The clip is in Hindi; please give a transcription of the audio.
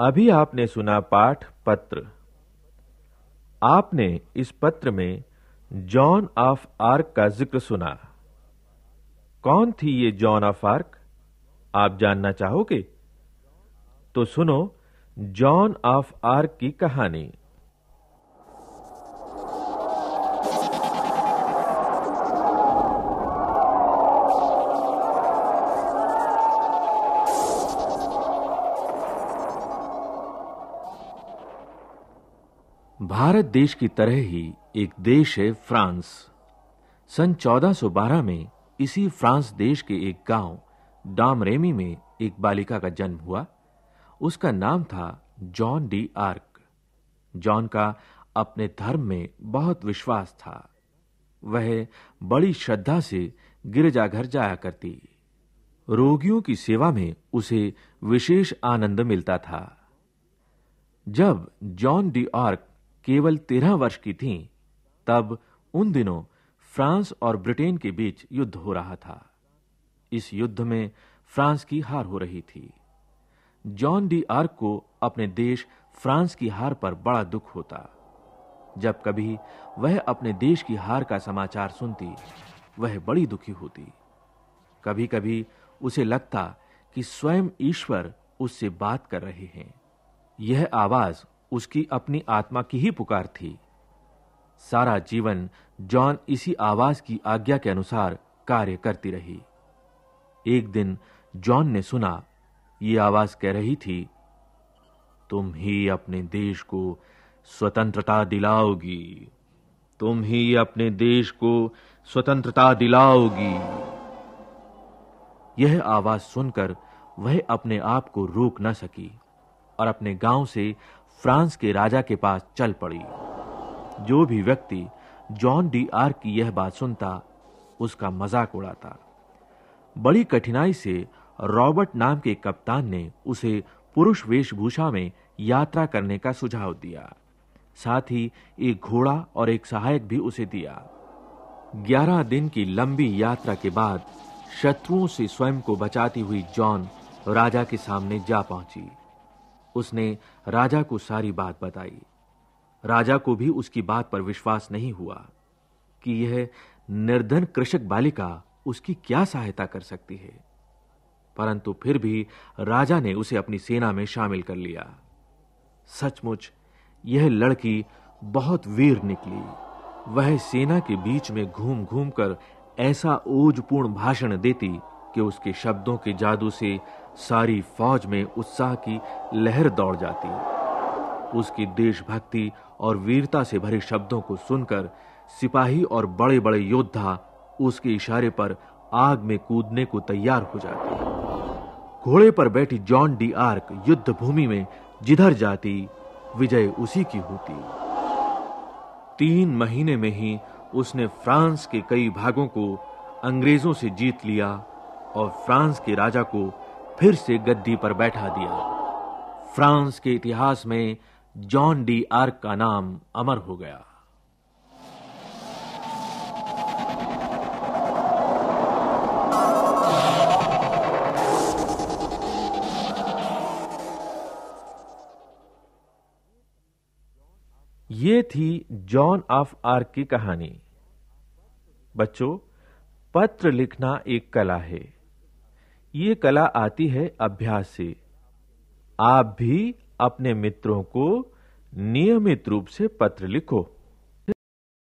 अभी आपने सुना पाठ पत्र। आपने इस पत्र में जॉन ऑफ़ आर्क का ज़िक्र सुना। कौन थी ये जॉन ऑफ़ आर्क? आप जानना चाहोगे? तो सुनो जॉन ऑफ़ आर्क की कहानी। भारत देश की तरह ही एक देश है फ्रांस। सन 1412 में इसी फ्रांस देश के एक गाँव, डामरेमी में एक बालिका का जन्म हुआ। उसका नाम था जॉन डी आर्क। जॉन का अपने धर्म में बहुत विश्वास था। वह बड़ी श्रद्धा से गिरजाघर जाया करती। रोगियों की सेवा में उसे विशेष आनंद मिलता था। जब जॉन डी आर्क केवल तेरह वर्ष की थीं, तब उन दिनों फ्रांस और ब्रिटेन के बीच युद्ध हो रहा था। इस युद्ध में फ्रांस की हार हो रही थी। जॉन डी आर्क को अपने देश फ्रांस की हार पर बड़ा दुख होता। जब कभी वह अपने देश की हार का समाचार सुनती, वह बड़ी दुखी होती। कभी-कभी उसे लगता कि स्वयं ईश्वर उससे बात कर रहे हैं। यह आवाज़ उसकी अपनी आत्मा की ही पुकार थी। सारा जीवन जॉन इसी आवाज़ की आज्ञा के अनुसार कार्य करती रही। एक दिन जॉन ने सुना, ये आवाज़ कह रही थी, तुम ही अपने देश को स्वतंत्रता दिलाओगी। तुम ही अपने देश को स्वतंत्रता दिलाओगी। यह आवाज़ सुनकर वह अपने आप को रोक न सकी। और अपने गाँव से फ्रांस के राजा के पास चल पड़ी। जो भी व्यक्ति जॉन डी आर की यह बात सुनता, उसका मज़ाक उड़ाता। बड़ी कठिनाई से रॉबर्ट नाम के कप्तान ने उसे पुरुष वेशभूषा में यात्रा करने का सुझाव दिया। साथ ही एक घोड़ा और एक सहायक भी उसे दिया। 11 दिन की लंबी यात्रा के बाद शत्रुओं से स्वयं को बचाती हुई जॉन राजा के सामने जा पहुँची। उसने राजा को सारी बात बताई। राजा को भी उसकी बात पर विश्वास नहीं हुआ कि यह निर्धन कृषक बालिका उसकी क्या सहायता कर सकती है। परंतु फिर भी राजा ने उसे अपनी सेना में शामिल कर लिया। सचमुच, यह लड़की बहुत वीर निकली। वह सेना के बीच में घूम-घूम कर ऐसा ओजपूर्ण भाषण देती कि उसके शब्दों के जादू से सारी फौज में उत्साह की लहर दौड़ जाती उसकी देशभक्ति और वीरता से भरे शब्दों को सुनकर सिपाही और बड़े-बड़े योद्धा उसके इशारे पर आग में कूदने को तैयार हो जाते घोड़े पर बैठी जॉन डी आर्क युद्ध भूमि में जिधर जाती, विजय उसी की होती। तीन महीने में ही उसने फ्रांस के कई भागों को अंग्रेज़ों से जीत लिया और फ्रांस के राजा को फिर से गद्दी पर बैठा दिया। फ्रांस के इतिहास में जॉन डी आर्क का नाम अमर हो गया। ये थी जॉन ऑफ़ आर्क की कहानी। बच्चों, पत्र लिखना एक कला है। ये कला आती है अभ्यास से। आप भी अपने मित्रों को नियमित रूप से पत्र लिखो।